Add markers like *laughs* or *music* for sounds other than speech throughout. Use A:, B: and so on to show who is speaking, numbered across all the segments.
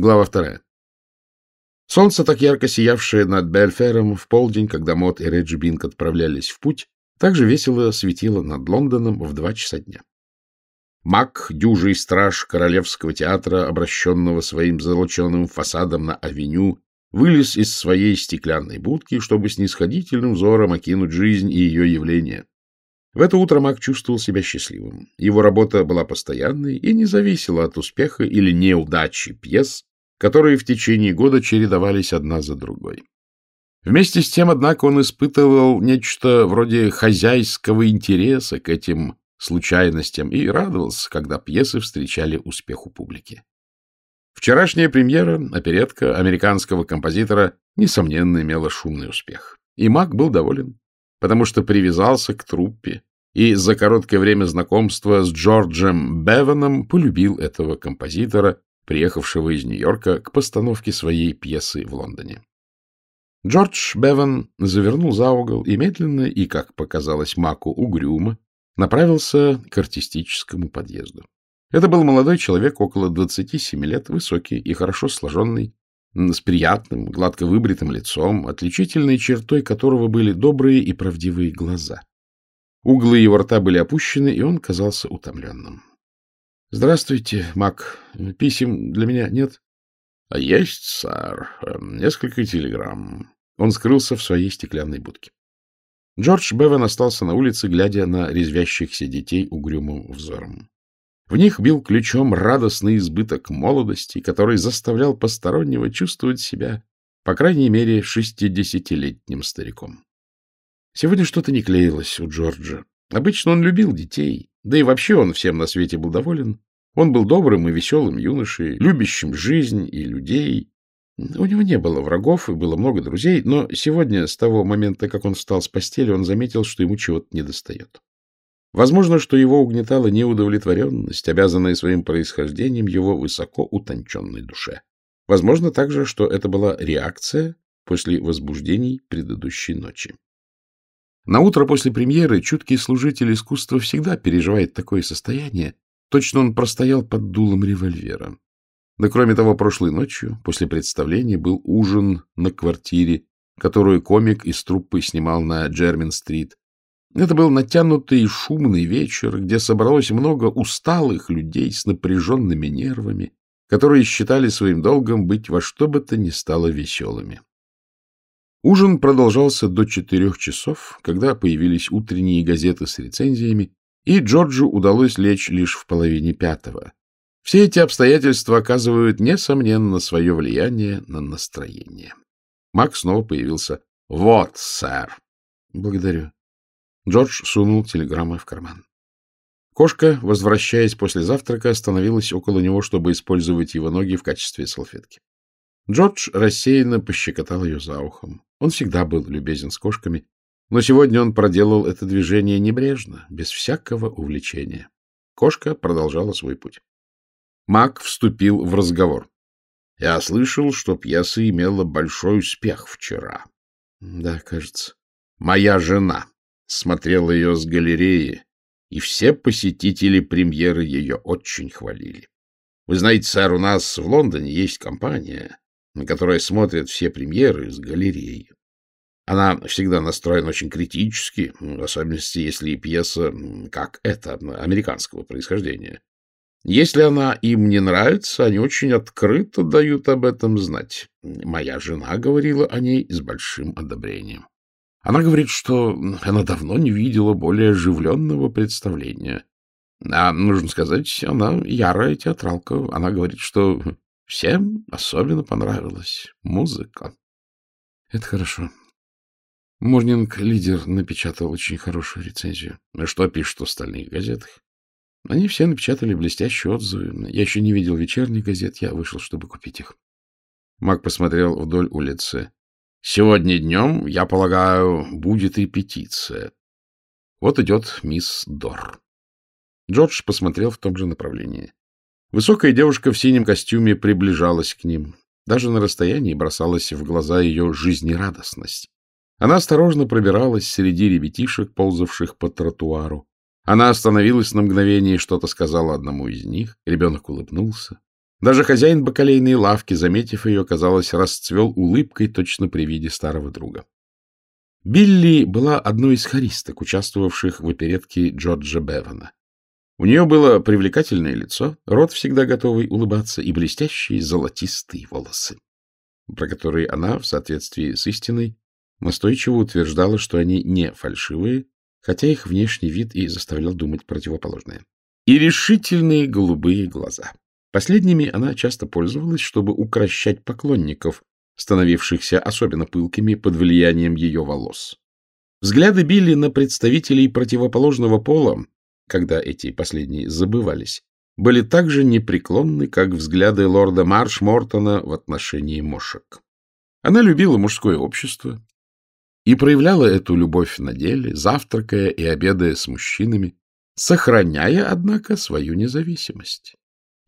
A: Глава вторая. Солнце, так ярко сиявшее над Бельфером в полдень, когда Мот и Реджи Бинг отправлялись в путь, также весело светило над Лондоном в два часа дня. Мак, дюжий страж Королевского театра, обращенного своим золоченым фасадом на авеню, вылез из своей стеклянной будки, чтобы снисходительным взором окинуть жизнь и ее явления. В это утро Мак чувствовал себя счастливым. Его работа была постоянной и не зависела от успеха или неудачи пьес, которые в течение года чередовались одна за другой. Вместе с тем, однако, он испытывал нечто вроде хозяйского интереса к этим случайностям и радовался, когда пьесы встречали успех у публики. Вчерашняя премьера, оперетка американского композитора, несомненно, имела шумный успех. И Мак был доволен, потому что привязался к труппе и за короткое время знакомства с Джорджем Беваном полюбил этого композитора приехавшего из Нью-Йорка к постановке своей пьесы в Лондоне. Джордж Беван завернул за угол и медленно, и, как показалось Маку, угрюмо, направился к артистическому подъезду. Это был молодой человек, около 27 лет, высокий и хорошо сложенный, с приятным, гладко выбритым лицом, отличительной чертой которого были добрые и правдивые глаза. Углы его рта были опущены, и он казался утомленным. — Здравствуйте, Мак. Писем для меня нет? — А есть, сэр. Эм, несколько телеграмм. Он скрылся в своей стеклянной будке. Джордж Беван остался на улице, глядя на резвящихся детей угрюмым взором. В них бил ключом радостный избыток молодости, который заставлял постороннего чувствовать себя, по крайней мере, шестидесятилетним стариком. Сегодня что-то не клеилось у Джорджа. Обычно он любил детей, да и вообще он всем на свете был доволен. Он был добрым и веселым юношей, любящим жизнь и людей. У него не было врагов и было много друзей, но сегодня, с того момента, как он встал с постели, он заметил, что ему чего-то недостает. Возможно, что его угнетала неудовлетворенность, обязанная своим происхождением его высоко утонченной душе. Возможно также, что это была реакция после возбуждений предыдущей ночи. На утро после премьеры чуткий служитель искусства всегда переживает такое состояние. Точно он простоял под дулом револьвера. Да кроме того, прошлой ночью, после представления, был ужин на квартире, которую комик из труппы снимал на Джермин-стрит. Это был натянутый и шумный вечер, где собралось много усталых людей с напряженными нервами, которые считали своим долгом быть во что бы то ни стало веселыми. Ужин продолжался до четырех часов, когда появились утренние газеты с рецензиями, и Джорджу удалось лечь лишь в половине пятого. Все эти обстоятельства оказывают, несомненно, свое влияние на настроение. Мак снова появился. — Вот, сэр. — Благодарю. Джордж сунул телеграммы в карман. Кошка, возвращаясь после завтрака, остановилась около него, чтобы использовать его ноги в качестве салфетки. Джордж рассеянно пощекотал ее за ухом. Он всегда был любезен с кошками, но сегодня он проделал это движение небрежно, без всякого увлечения. Кошка продолжала свой путь. Мак вступил в разговор. — Я слышал, что пьеса имела большой успех вчера. — Да, кажется. — Моя жена смотрела ее с галереи, и все посетители премьеры ее очень хвалили. Вы знаете, сэр, у нас в Лондоне есть компания, на которой смотрят все премьеры из галереи. Она всегда настроена очень критически, в особенности, если пьеса, как эта, американского происхождения. Если она им не нравится, они очень открыто дают об этом знать. Моя жена говорила о ней с большим одобрением. Она говорит, что она давно не видела более оживленного представления. А, нужно сказать, она ярая театралка. Она говорит, что Всем особенно понравилась музыка. Это хорошо. Морнинг Лидер напечатал очень хорошую рецензию. Что пишут в остальных газетах? Они все напечатали блестящие отзывы. Я еще не видел вечерних газет, я вышел, чтобы купить их. Мак посмотрел вдоль улицы. Сегодня днем, я полагаю, будет репетиция. Вот идет мисс Дор. Джордж посмотрел в том же направлении. Высокая девушка в синем костюме приближалась к ним. Даже на расстоянии бросалась в глаза ее жизнерадостность. Она осторожно пробиралась среди ребятишек, ползавших по тротуару. Она остановилась на мгновение и что-то сказала одному из них. Ребенок улыбнулся. Даже хозяин бакалейной лавки, заметив ее, казалось, расцвел улыбкой точно при виде старого друга. Билли была одной из хористок, участвовавших в оперетке Джорджа Бевана. У нее было привлекательное лицо, рот всегда готовый улыбаться и блестящие золотистые волосы, про которые она, в соответствии с истиной, настойчиво утверждала, что они не фальшивые, хотя их внешний вид и заставлял думать противоположное. И решительные голубые глаза. Последними она часто пользовалась, чтобы укращать поклонников, становившихся особенно пылкими под влиянием ее волос. Взгляды Билли на представителей противоположного пола когда эти последние забывались, были так же непреклонны, как взгляды лорда Марш-Мортона в отношении мошек. Она любила мужское общество и проявляла эту любовь на деле, завтракая и обедая с мужчинами, сохраняя, однако, свою независимость.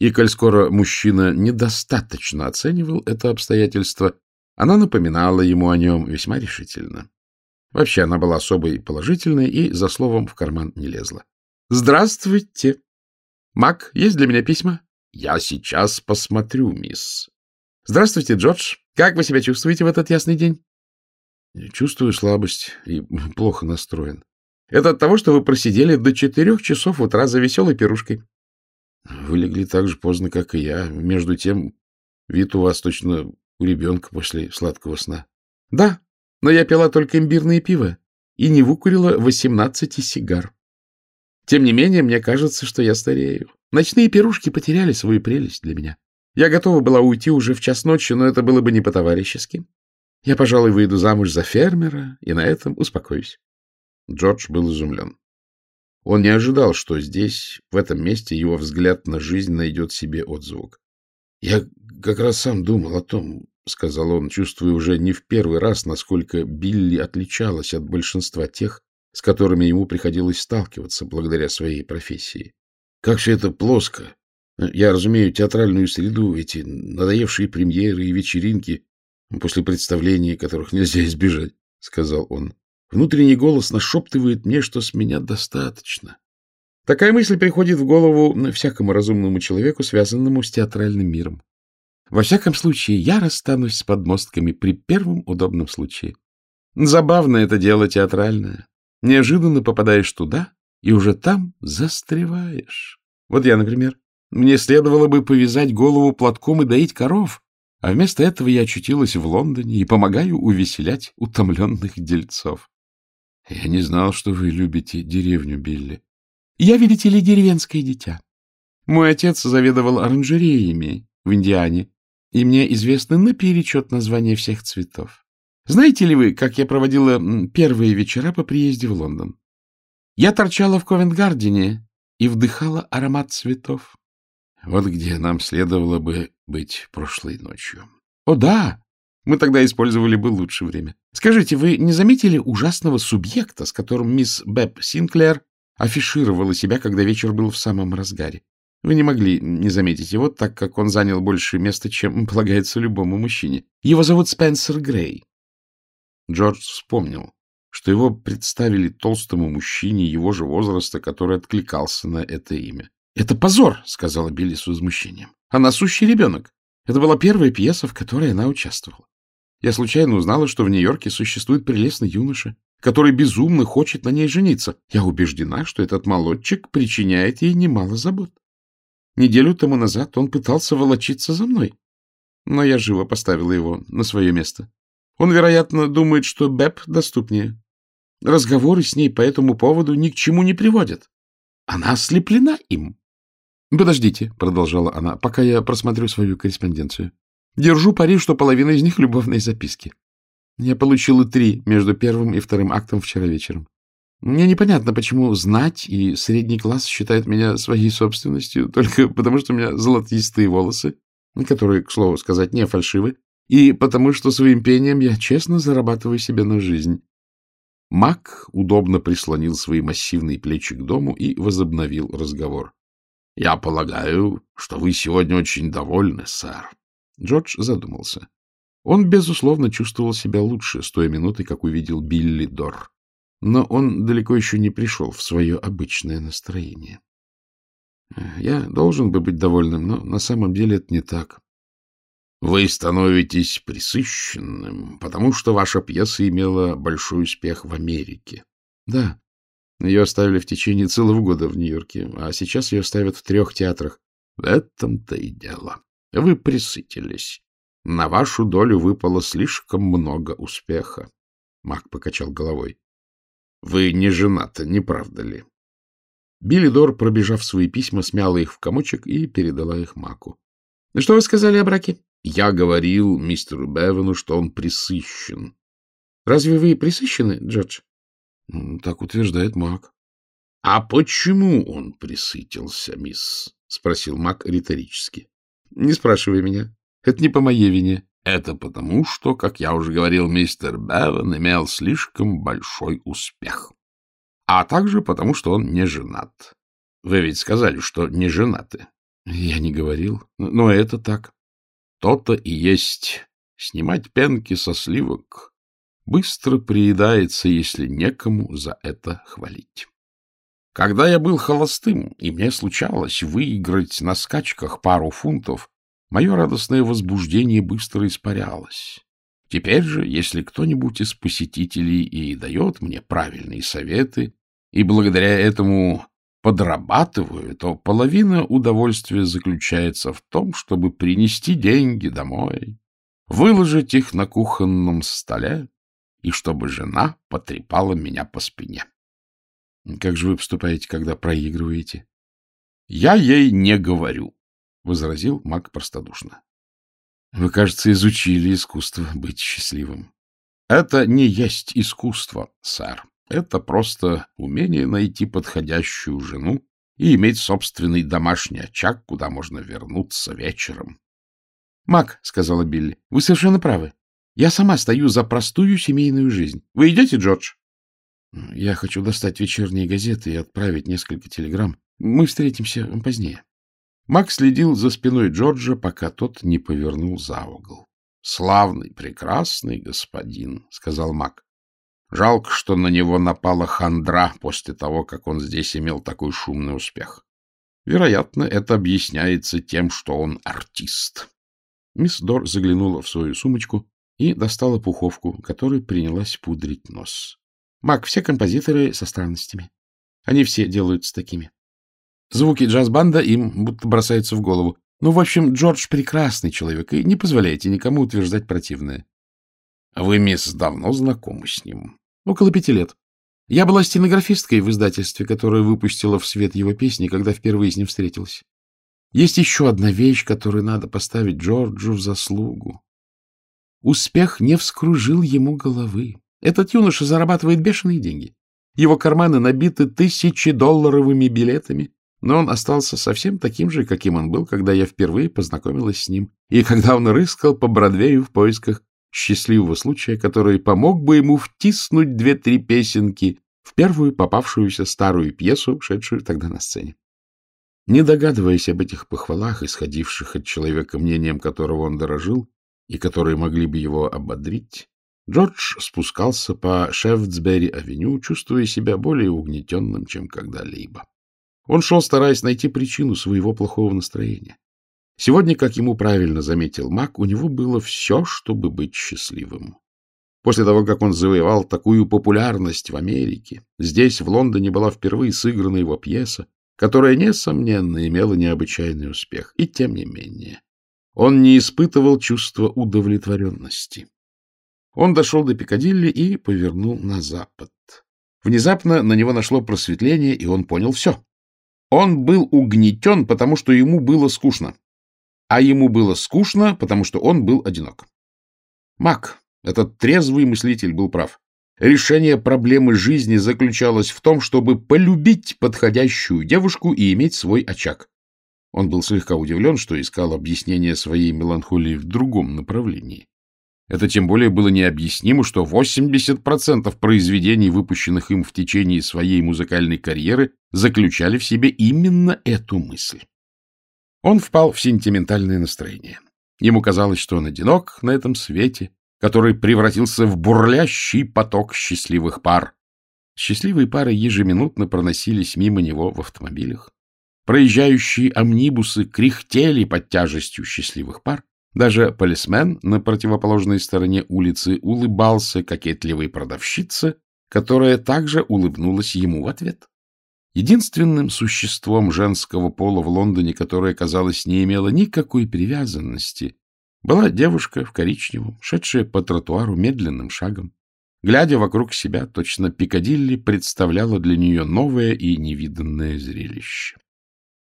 A: И, коль скоро мужчина недостаточно оценивал это обстоятельство, она напоминала ему о нем весьма решительно. Вообще, она была особой положительной и за словом в карман не лезла. Здравствуйте. Мак, есть для меня письма? Я сейчас посмотрю, мисс. Здравствуйте, Джордж. Как вы себя чувствуете в этот ясный день? Чувствую слабость и плохо настроен. Это от того, что вы просидели до четырех часов утра за веселой пирушкой. Вы легли так же поздно, как и я. Между тем, вид у вас точно у ребенка после сладкого сна. Да, но я пила только имбирное пиво и не выкурила восемнадцати сигар. Тем не менее, мне кажется, что я старею. Ночные пирушки потеряли свою прелесть для меня. Я готова была уйти уже в час ночи, но это было бы не по-товарищески. Я, пожалуй, выйду замуж за фермера и на этом успокоюсь. Джордж был изумлен. Он не ожидал, что здесь, в этом месте, его взгляд на жизнь найдет себе отзвук. — Я как раз сам думал о том, — сказал он, чувствуя уже не в первый раз, насколько Билли отличалась от большинства тех, с которыми ему приходилось сталкиваться благодаря своей профессии. Как все это плоско. Я разумею театральную среду, эти надоевшие премьеры и вечеринки, после представлений, которых нельзя избежать, — сказал он. Внутренний голос нашептывает мне, что с меня достаточно. Такая мысль приходит в голову всякому разумному человеку, связанному с театральным миром. Во всяком случае, я расстанусь с подмостками при первом удобном случае. Забавно это дело театральное. Неожиданно попадаешь туда, и уже там застреваешь. Вот я, например. Мне следовало бы повязать голову платком и доить коров, а вместо этого я очутилась в Лондоне и помогаю увеселять утомленных дельцов. Я не знал, что вы любите деревню, Билли. Я, видите ли, деревенское дитя. Мой отец заведовал оранжереями в Индиане, и мне известны наперечет названия всех цветов. Знаете ли вы, как я проводила первые вечера по приезде в Лондон? Я торчала в Ковент-Гардене и вдыхала аромат цветов. Вот где нам следовало бы быть прошлой ночью. О, да! Мы тогда использовали бы лучше время. Скажите, вы не заметили ужасного субъекта, с которым мисс Бэб Синклер афишировала себя, когда вечер был в самом разгаре? Вы не могли не заметить его, так как он занял больше места, чем полагается любому мужчине. Его зовут Спенсер Грей. Джордж вспомнил, что его представили толстому мужчине его же возраста, который откликался на это имя. — Это позор, — сказала Билли с возмущением. — Она сущий ребенок. Это была первая пьеса, в которой она участвовала. Я случайно узнала, что в Нью-Йорке существует прелестный юноша, который безумно хочет на ней жениться. Я убеждена, что этот молодчик причиняет ей немало забот. Неделю тому назад он пытался волочиться за мной, но я живо поставила его на свое место. Он, вероятно, думает, что Бэб доступнее. Разговоры с ней по этому поводу ни к чему не приводят. Она ослеплена им. — Подождите, — продолжала она, — пока я просмотрю свою корреспонденцию. Держу пари, что половина из них — любовные записки. Я получила три между первым и вторым актом вчера вечером. Мне непонятно, почему знать и средний класс считают меня своей собственностью, *laughs* только потому что у меня золотистые волосы, которые, к слову сказать, не фальшивы, и потому что своим пением я честно зарабатываю себе на жизнь. Мак удобно прислонил свои массивные плечи к дому и возобновил разговор. — Я полагаю, что вы сегодня очень довольны, сэр. Джордж задумался. Он, безусловно, чувствовал себя лучше с той минуты, как увидел Билли Дор. Но он далеко еще не пришел в свое обычное настроение. Я должен бы быть довольным, но на самом деле это не так. Вы становитесь присыщенным, потому что ваша пьеса имела большой успех в Америке. Да, ее оставили в течение целого года в Нью-Йорке, а сейчас ее ставят в трех театрах. В этом-то и дело. Вы присытились. На вашу долю выпало слишком много успеха. Мак покачал головой. Вы не женаты, не правда ли? Билли Дор, пробежав свои письма, смяла их в комочек и передала их Маку. — Что вы сказали о браке? — Я говорил мистеру Бевену, что он присыщен. — Разве вы присыщены, Джордж? — Так утверждает Мак. — А почему он присытился, мисс? — спросил Мак риторически. — Не спрашивай меня. Это не по моей вине. — Это потому, что, как я уже говорил, мистер Бевен имел слишком большой успех а также потому, что он не женат. Вы ведь сказали, что не женаты. Я не говорил, но это так. То-то и есть. Снимать пенки со сливок быстро приедается, если некому за это хвалить. Когда я был холостым, и мне случалось выиграть на скачках пару фунтов, мое радостное возбуждение быстро испарялось. Теперь же, если кто-нибудь из посетителей и дает мне правильные советы, и благодаря этому подрабатываю, то половина удовольствия заключается в том, чтобы принести деньги домой, выложить их на кухонном столе, и чтобы жена потрепала меня по спине. — Как же вы поступаете, когда проигрываете? — Я ей не говорю, — возразил маг простодушно. — Вы, кажется, изучили искусство быть счастливым. — Это не есть искусство, сэр. Это просто умение найти подходящую жену и иметь собственный домашний очаг, куда можно вернуться вечером. — Мак, — сказала Билли, — вы совершенно правы. Я сама стою за простую семейную жизнь. Вы идете, Джордж? — Я хочу достать вечерние газеты и отправить несколько телеграмм. Мы встретимся позднее. Мак следил за спиной Джорджа, пока тот не повернул за угол. — Славный, прекрасный господин, — сказал Мак. Жалко, что на него напала хандра после того, как он здесь имел такой шумный успех. Вероятно, это объясняется тем, что он артист. Мисс Дор заглянула в свою сумочку и достала пуховку, которой принялась пудрить нос. Мак, все композиторы со странностями. Они все делаются такими. Звуки джаз-банда им будто бросаются в голову. Ну, в общем, Джордж прекрасный человек, и не позволяйте никому утверждать противное. — Вы, мисс, давно знакомы с ним? Около пяти лет. Я была стенографисткой в издательстве, которое выпустило в свет его песни, когда впервые с ним встретилась. Есть еще одна вещь, которую надо поставить Джорджу в заслугу. Успех не вскружил ему головы. Этот юноша зарабатывает бешеные деньги. Его карманы набиты тысячедолларовыми билетами, но он остался совсем таким же, каким он был, когда я впервые познакомилась с ним, и когда он рыскал по Бродвею в поисках счастливого случая, который помог бы ему втиснуть две-три песенки в первую попавшуюся старую пьесу, шедшую тогда на сцене. Не догадываясь об этих похвалах, исходивших от человека, мнением которого он дорожил, и которые могли бы его ободрить, Джордж спускался по Шефтсбери-авеню, чувствуя себя более угнетенным, чем когда-либо. Он шел, стараясь найти причину своего плохого настроения. Сегодня, как ему правильно заметил Мак, у него было все, чтобы быть счастливым. После того, как он завоевал такую популярность в Америке, здесь, в Лондоне, была впервые сыграна его пьеса, которая, несомненно, имела необычайный успех. И тем не менее, он не испытывал чувства удовлетворенности. Он дошел до Пикадилли и повернул на запад. Внезапно на него нашло просветление, и он понял все. Он был угнетен, потому что ему было скучно а ему было скучно, потому что он был одинок. Мак, этот трезвый мыслитель, был прав. Решение проблемы жизни заключалось в том, чтобы полюбить подходящую девушку и иметь свой очаг. Он был слегка удивлен, что искал объяснение своей меланхолии в другом направлении. Это тем более было необъяснимо, что 80% произведений, выпущенных им в течение своей музыкальной карьеры, заключали в себе именно эту мысль. Он впал в сентиментальное настроение. Ему казалось, что он одинок на этом свете, который превратился в бурлящий поток счастливых пар. Счастливые пары ежеминутно проносились мимо него в автомобилях. Проезжающие амнибусы кряхтели под тяжестью счастливых пар. Даже полисмен на противоположной стороне улицы улыбался кокетливой продавщице, которая также улыбнулась ему в ответ. Единственным существом женского пола в Лондоне, которое, казалось, не имело никакой привязанности, была девушка в коричневом, шедшая по тротуару медленным шагом. Глядя вокруг себя, точно Пикадилли представляла для нее новое и невиданное зрелище.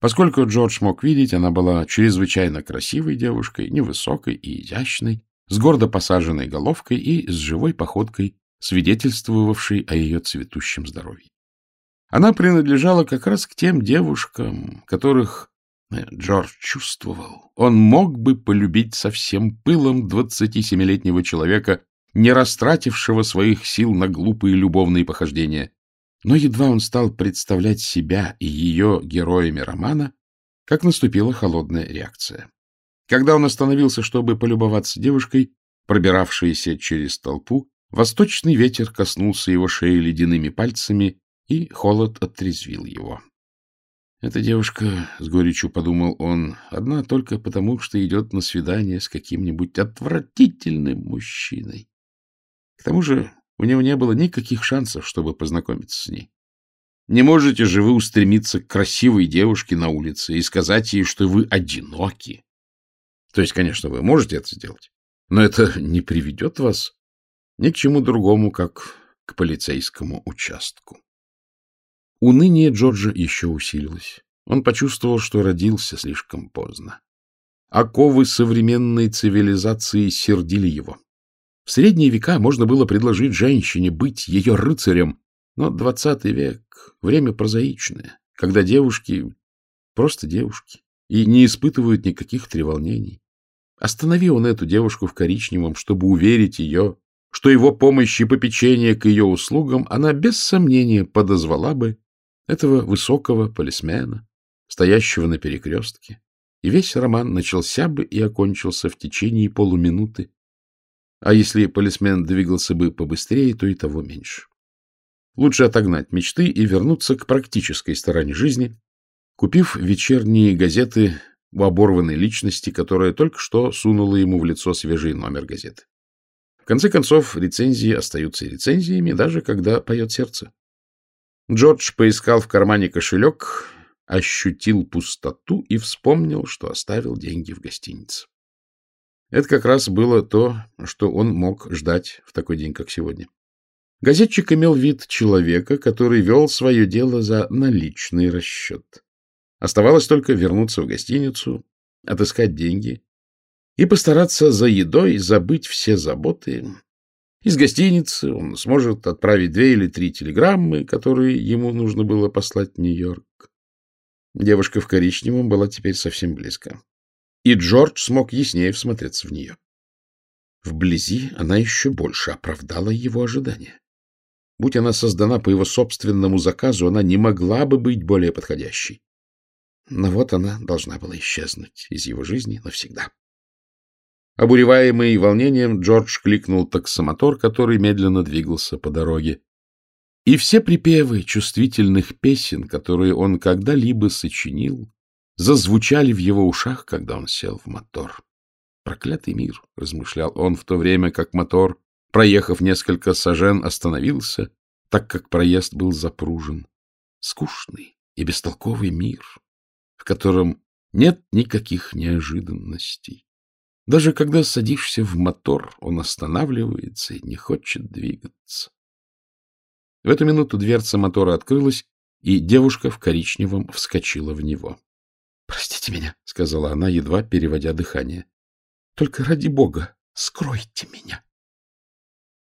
A: Поскольку Джордж мог видеть, она была чрезвычайно красивой девушкой, невысокой и изящной, с гордо посаженной головкой и с живой походкой, свидетельствовавшей о ее цветущем здоровье. Она принадлежала как раз к тем девушкам, которых э, Джордж чувствовал. Он мог бы полюбить со всем пылом 27-летнего человека, не растратившего своих сил на глупые любовные похождения. Но едва он стал представлять себя и ее героями романа, как наступила холодная реакция. Когда он остановился, чтобы полюбоваться девушкой, пробиравшейся через толпу, восточный ветер коснулся его шеи ледяными пальцами, и холод отрезвил его. Эта девушка, — с горечью подумал он, — одна только потому, что идет на свидание с каким-нибудь отвратительным мужчиной. К тому же у него не было никаких шансов, чтобы познакомиться с ней. Не можете же вы устремиться к красивой девушке на улице и сказать ей, что вы одиноки. То есть, конечно, вы можете это сделать, но это не приведет вас ни к чему другому, как к полицейскому участку. Уныние Джорджа еще усилилось. Он почувствовал, что родился слишком поздно. Оковы современной цивилизации сердили его. В средние века можно было предложить женщине быть ее рыцарем, но двадцатый век — время прозаичное, когда девушки просто девушки и не испытывают никаких треволнений. Останови он эту девушку в коричневом, чтобы уверить ее, что его помощь и попечение к ее услугам она без сомнения подозвала бы этого высокого полисмена, стоящего на перекрестке, и весь роман начался бы и окончился в течение полуминуты, а если полисмен двигался бы побыстрее, то и того меньше. Лучше отогнать мечты и вернуться к практической стороне жизни, купив вечерние газеты у оборванной личности, которая только что сунула ему в лицо свежий номер газеты. В конце концов, рецензии остаются рецензиями, даже когда поет сердце. Джордж поискал в кармане кошелек, ощутил пустоту и вспомнил, что оставил деньги в гостинице. Это как раз было то, что он мог ждать в такой день, как сегодня. Газетчик имел вид человека, который вел свое дело за наличный расчет. Оставалось только вернуться в гостиницу, отыскать деньги и постараться за едой забыть все заботы, из гостиницы он сможет отправить две или три телеграммы, которые ему нужно было послать в Нью-Йорк. Девушка в коричневом была теперь совсем близко. И Джордж смог яснее всмотреться в нее. Вблизи она еще больше оправдала его ожидания. Будь она создана по его собственному заказу, она не могла бы быть более подходящей. Но вот она должна была исчезнуть из его жизни навсегда. Обуреваемый волнением, Джордж кликнул таксомотор, который медленно двигался по дороге. И все припевы чувствительных песен, которые он когда-либо сочинил, зазвучали в его ушах, когда он сел в мотор. «Проклятый мир», — размышлял он в то время, как мотор, проехав несколько сажен, остановился, так как проезд был запружен. Скучный и бестолковый мир, в котором нет никаких неожиданностей. Даже когда садишься в мотор, он останавливается и не хочет двигаться. В эту минуту дверца мотора открылась, и девушка в коричневом вскочила в него. — Простите меня, — сказала она, едва переводя дыхание. — Только ради бога, скройте меня.